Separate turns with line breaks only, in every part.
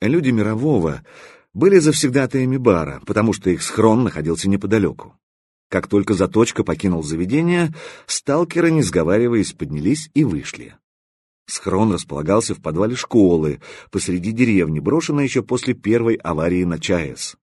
Люди Мирового были завсегдатаями бара, потому что их схрон находился неподалеку. Как только Заточка покинул заведение, сталкеры, не сговариваясь, поднялись и вышли. Схрон располагался в подвале школы, посреди деревни, брошенной еще после первой аварии на ЧАЭС.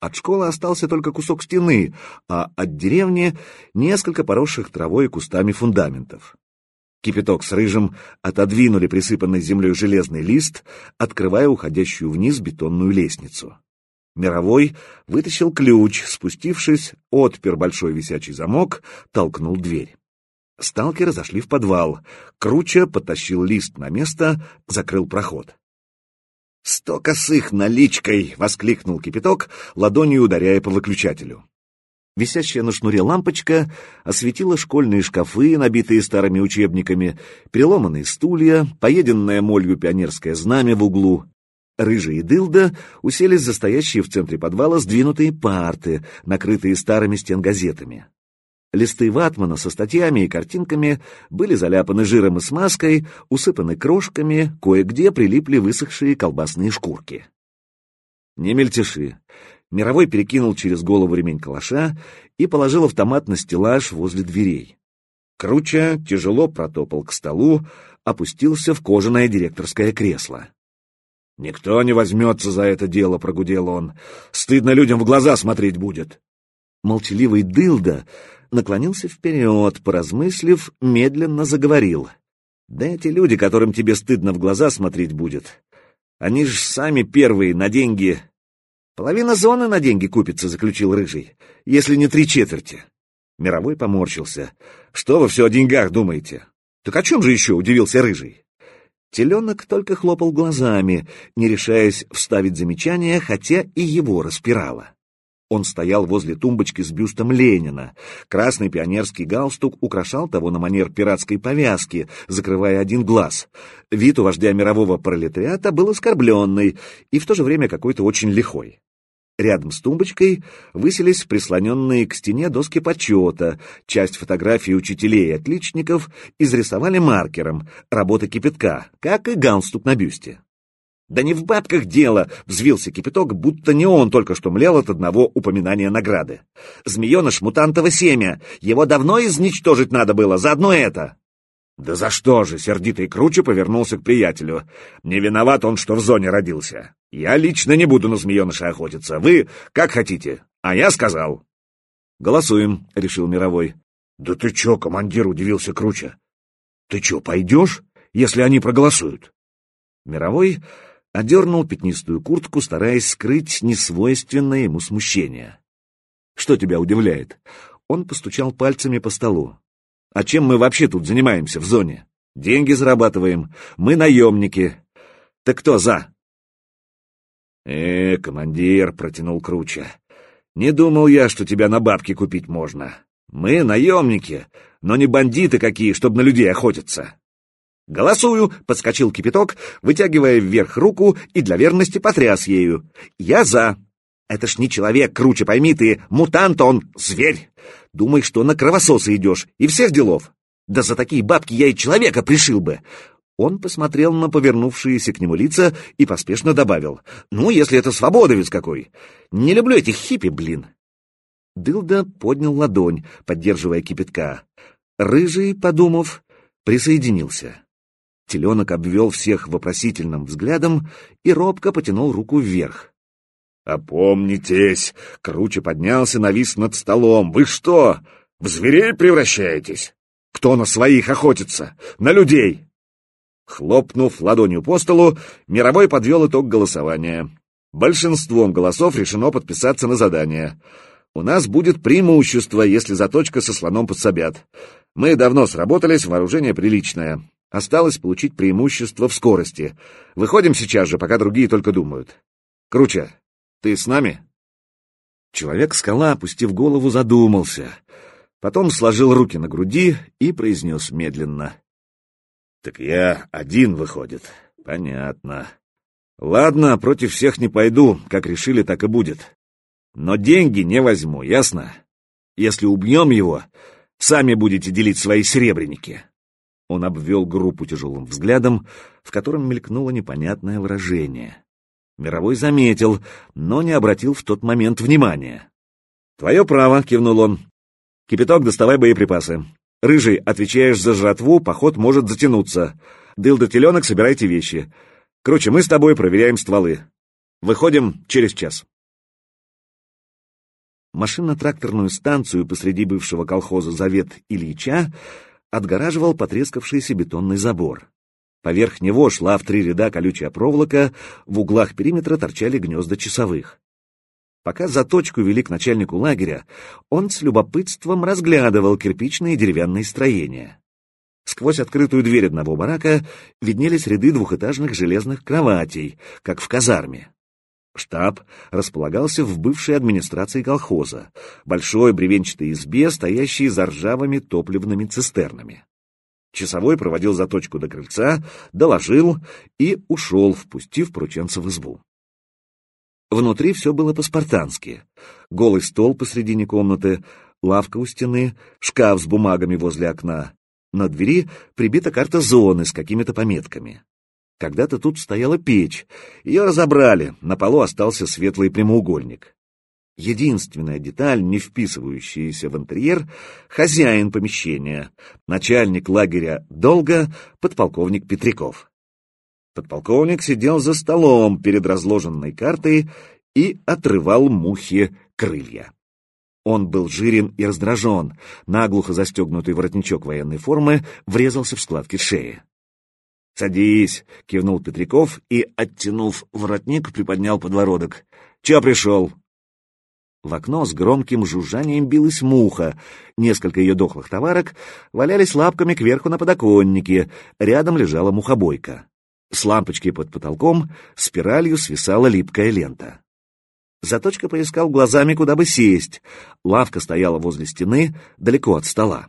От школы остался только кусок стены, а от деревни — несколько поросших травой и кустами фундаментов. Кипяток с рыжим отодвинули присыпанный землей железный лист, открывая уходящую вниз бетонную лестницу. Мировой вытащил ключ, спустившись, отпер большой висячий замок, толкнул дверь. Сталкеры зашли в подвал. Круча подтащил лист на место, закрыл проход. «Сто косых наличкой!» — воскликнул кипяток, ладонью ударяя по выключателю. Висящая на шнуре лампочка осветила школьные шкафы, набитые старыми учебниками, переломанные стулья, поеденное молью пионерское знамя в углу. Рыжий и Дылда уселись за стоящие в центре подвала сдвинутые парты, накрытые старыми стенгазетами. Листы ватмана со статьями и картинками были заляпаны жиром и смазкой, усыпаны крошками, кое-где прилипли высохшие колбасные шкурки. «Не мельтеши!» Мировой перекинул через голову ремень калаша и положил автомат на стеллаж возле дверей. Круча тяжело протопал к столу, опустился в кожаное директорское кресло. «Никто не возьмется за это дело», — прогудел он. «Стыдно людям в глаза смотреть будет». Молчаливый дылда наклонился вперед, поразмыслив, медленно заговорил. «Да эти люди, которым тебе стыдно в глаза смотреть будет, они же сами первые на деньги...» «Половина зоны на деньги купится», — заключил Рыжий, — «если не три четверти». Мировой поморщился. «Что вы все о деньгах думаете?» «Так о чем же еще?» — удивился Рыжий. Теленок только хлопал глазами, не решаясь вставить замечание, хотя и его распирало. Он стоял возле тумбочки с бюстом Ленина. Красный пионерский галстук украшал того на манер пиратской повязки, закрывая один глаз. Вид у вождя мирового пролетариата был оскорбленный и в то же время какой-то очень лихой. Рядом с тумбочкой высились прислоненные к стене доски почета, часть фотографий учителей и отличников изрисовали маркером, работа кипятка, как и галстук на бюсте. «Да не в бабках дело!» — взвился кипяток, будто не он только что млел от одного упоминания награды. «Змееныш мутантово семя! Его давно изничтожить надо было, заодно это!» «Да за что же?» — сердитый круче повернулся к приятелю. «Не виноват он, что в зоне родился. Я лично не буду на змееныша охотиться. Вы как хотите. А я сказал». «Голосуем», — решил Мировой. «Да ты чё, командир?» — удивился Круче. «Ты чё, пойдешь, если они проголосуют?» Мировой одернул пятнистую куртку, стараясь скрыть несвойственное ему смущение. «Что тебя удивляет?» Он постучал пальцами по столу. А чем мы вообще тут занимаемся в зоне? Деньги зарабатываем. Мы наемники. Так кто за? Э, командир, протянул Круча. Не думал я, что тебя на бабки купить можно. Мы наемники, но не бандиты какие, чтобы на людей охотиться. «Голосую!» — подскочил кипяток, вытягивая вверх руку и для верности потряс ею. «Я за!» Это ж не человек, круче пойми ты, мутант он, зверь. Думай, что на кровососа идешь, и всех делов. Да за такие бабки я и человека пришил бы. Он посмотрел на повернувшиеся к нему лица и поспешно добавил. «Ну, если это свободовец какой! Не люблю этих хиппи, блин!» Дылда поднял ладонь, поддерживая кипятка. Рыжий, подумав, присоединился. Теленок обвел всех вопросительным взглядом и робко потянул руку вверх. «Опомнитесь!» — Круче поднялся, навис над столом. «Вы что, в зверей превращаетесь? Кто на своих охотится? На людей!» Хлопнув ладонью по столу, Мировой подвел итог голосования. Большинством голосов решено подписаться на задание. У нас будет преимущество, если заточка со слоном подсобят. Мы давно сработались, вооружение приличное. Осталось получить преимущество в скорости. Выходим сейчас же, пока другие только думают. Круче, ты с нами?» Человек-скала, опустив голову, задумался. Потом сложил руки на груди и произнес медленно. «Так я один, выходит. Понятно. Ладно, против всех не пойду. Как решили, так и будет. Но деньги не возьму, ясно? Если убьем его, сами будете делить свои серебряники». Он обвел группу тяжелым взглядом, в котором мелькнуло непонятное выражение. Мировой заметил, но не обратил в тот момент внимания. «Твое право», — кивнул он. «Кипяток, доставай боеприпасы. Рыжий, отвечаешь за жратву, поход может затянуться. Дылда-теленок, собирайте вещи. Короче, мы с тобой проверяем стволы. Выходим через час». Машинно-тракторную станцию посреди бывшего колхоза «Завет» Ильича отгораживал потрескавшийся бетонный забор. Поверх него шла в три ряда колючая проволока, в углах периметра торчали гнезда часовых. Пока заточку вели к начальнику лагеря, он с любопытством разглядывал кирпичные деревянные строения. Сквозь открытую дверь одного барака виднелись ряды двухэтажных железных кроватей, как в казарме. Штаб располагался в бывшей администрации колхоза, большой бревенчатой избе, стоящей за ржавыми топливными цистернами. Часовой проводил заточку до крыльца, доложил и ушел, впустив порученца в избу. Внутри все было по-спартански. Голый стол посредине комнаты, лавка у стены, шкаф с бумагами возле окна. На двери прибита карта зоны с какими-то пометками. Когда-то тут стояла печь. Ее разобрали, на полу остался светлый прямоугольник. Единственная деталь, не вписывающаяся в интерьер, хозяин помещения, начальник лагеря «Долго», подполковник Петряков. Подполковник сидел за столом перед разложенной картой и отрывал мухе крылья. Он был жирен и раздражен, наглухо застегнутый воротничок военной формы врезался в складки шеи. «Садись», — кивнул Петряков и, оттянув воротник, приподнял подбородок. «Че пришел?» В окно с громким жужжанием билась муха. Несколько ее дохлых товарок валялись лапками кверху на подоконнике. Рядом лежала мухобойка. С лампочки под потолком спиралью свисала липкая лента. Заточка поискал глазами, куда бы сесть. Лавка стояла возле стены, далеко от стола.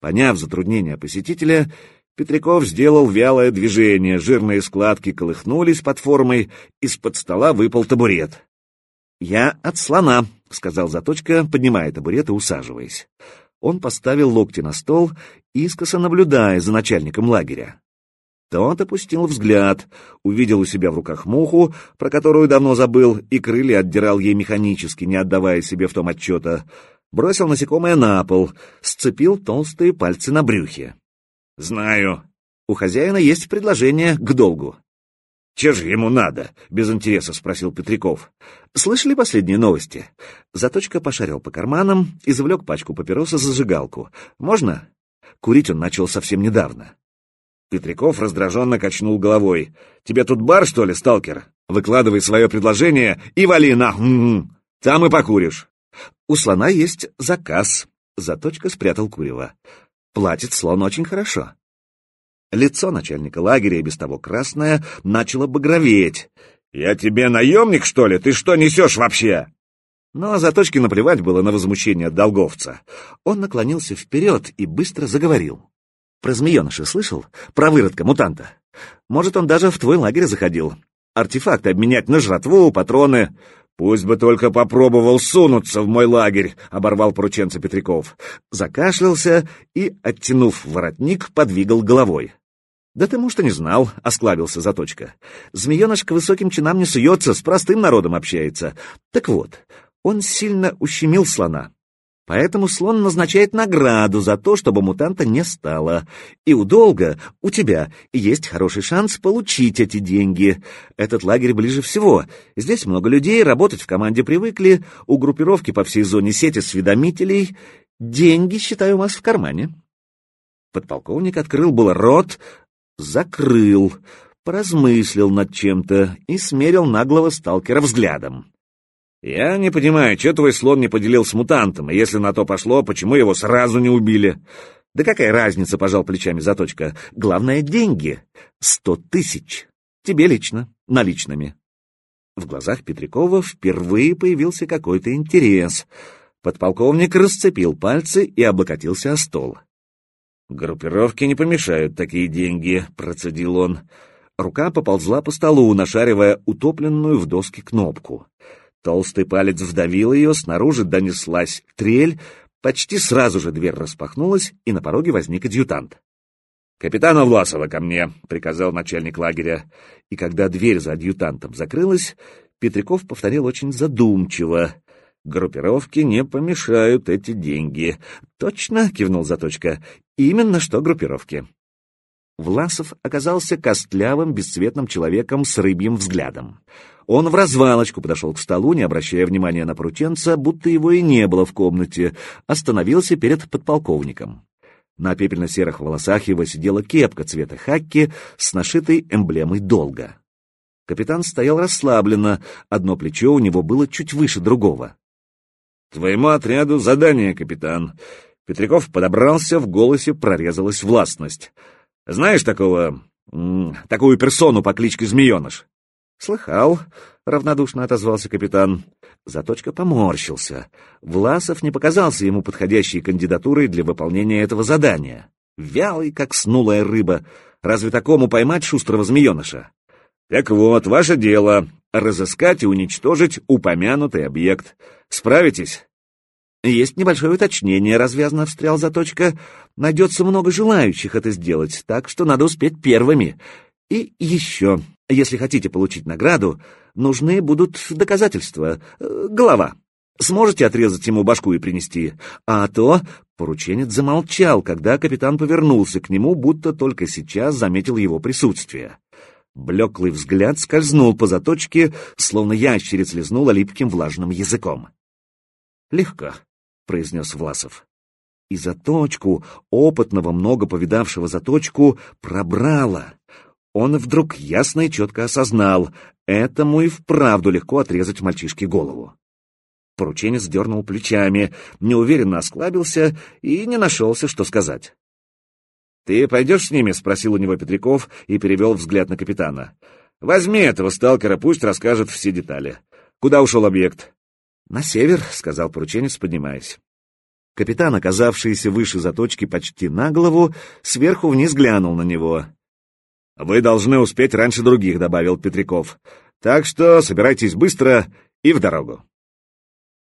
Поняв затруднение посетителя, Петряков сделал вялое движение, жирные складки колыхнулись под формой, из-под стола выпал табурет. «Я от слона», — сказал Заточка, поднимая табурет и усаживаясь. Он поставил локти на стол, искоса наблюдая за начальником лагеря. Тот опустил взгляд, увидел у себя в руках муху, про которую давно забыл, и крылья отдирал ей механически, не отдавая себе в том отчета. Бросил насекомое на пол, сцепил толстые пальцы на брюхе. «Знаю. У хозяина есть предложение к долгу. «Че же ему надо?» — без интереса спросил Петряков. «Слышали последние новости?» Заточка пошарил по карманам, извлек пачку папироса зажигалку. «Можно?» Курить он начал совсем недавно. Петряков раздраженно качнул головой. «Тебе тут бар, что ли, сталкер? Выкладывай свое предложение и вали на... Там и покуришь». «У слона есть заказ». Заточка спрятал курево. «Платит слон очень хорошо. Лицо начальника лагеря, и без того красное, начало багроветь. «Я тебе наемник, что ли? Ты что несешь вообще?» Но Заточке наплевать было на возмущение долговца. Он наклонился вперед и быстро заговорил. «Про змееныша слышал? Про выродка-мутанта? Может, он даже в твой лагерь заходил. Артефакты обменять на жратву, патроны. Пусть бы только попробовал сунуться в мой лагерь», — оборвал порученца Петряков. Закашлялся и, оттянув воротник, подвигал головой. «Да ты, может, и не знал», — осклабился Заточка. «Змееныш к высоким чинам не суется, с простым народом общается. Так вот, он сильно ущемил слона. Поэтому слон назначает награду за то, чтобы мутанта не стало. И у Долга, у тебя, есть хороший шанс получить эти деньги. Этот лагерь ближе всего. Здесь много людей, работать в команде привыкли, у группировки по всей зоне сети осведомителей. Деньги, считаю, у вас в кармане». Подполковник открыл был рот, закрыл, поразмыслил над чем-то и смерил наглого сталкера взглядом. «Я не понимаю, что твой слон не поделил с мутантом, и если на то пошло, почему его сразу не убили?» «Да какая разница?» — пожал плечами Заточка. «Главное — деньги. Сто тысяч. Тебе лично, наличными». В глазах Петрякова впервые появился какой-то интерес. Подполковник расцепил пальцы и облокотился о стол. «Группировке не помешают такие деньги», — процедил он. Рука поползла по столу, нашаривая утопленную в доске кнопку. Толстый палец вдавил ее, снаружи донеслась трель, почти сразу же дверь распахнулась, и на пороге возник адъютант. «Капитана Власова ко мне», — приказал начальник лагеря. И когда дверь за адъютантом закрылась, Петряков повторил очень задумчиво. «Группировке не помешают эти деньги». «Точно», — кивнул Заточка, — «именно что группировки». Власов оказался костлявым, бесцветным человеком с рыбьим взглядом. Он в развалочку подошел к столу, не обращая внимания на порученца, будто его и не было в комнате, остановился перед подполковником. На пепельно-серых волосах его сидела кепка цвета хакки с нашитой эмблемой долга. Капитан стоял расслабленно, одно плечо у него было чуть выше другого. — Твоему отряду задание, капитан. Петряков подобрался, в голосе прорезалась властность. — Знаешь такого... такую персону по кличке Змееныш? — Слыхал, — равнодушно отозвался капитан. Заточка поморщился. Власов не показался ему подходящей кандидатурой для выполнения этого задания. Вялый, как снулая рыба. Разве такому поймать шустрого змееныша? Так вот, ваше дело — разыскать и уничтожить упомянутый объект. Справитесь? Есть небольшое уточнение, развязно встрял Заточка. Найдется много желающих это сделать, так что надо успеть первыми. И еще, если хотите получить награду, нужны будут доказательства. Э, голова. Сможете отрезать ему башку и принести? А то...» Порученец замолчал, когда капитан повернулся к нему, будто только сейчас заметил его присутствие. Блеклый взгляд скользнул по заточке, словно ящериц лизнула липким влажным языком. «Легко», — произнес Власов. И заточку, опытного, много повидавшего заточку, пробрало. Он вдруг ясно и четко осознал, этому и вправду легко отрезать мальчишке голову. Порученец дернул плечами, неуверенно осклабился и не нашелся, что сказать. «Ты пойдешь с ними?» — спросил у него Петряков и перевел взгляд на капитана. «Возьми этого сталкера, пусть расскажет все детали. Куда ушел объект?» «На север», — сказал порученец, поднимаясь. Капитан, оказавшийся выше заточки почти на голову, сверху вниз глянул на него. «Вы должны успеть раньше других», — добавил Петряков. «Так что собирайтесь быстро и в дорогу».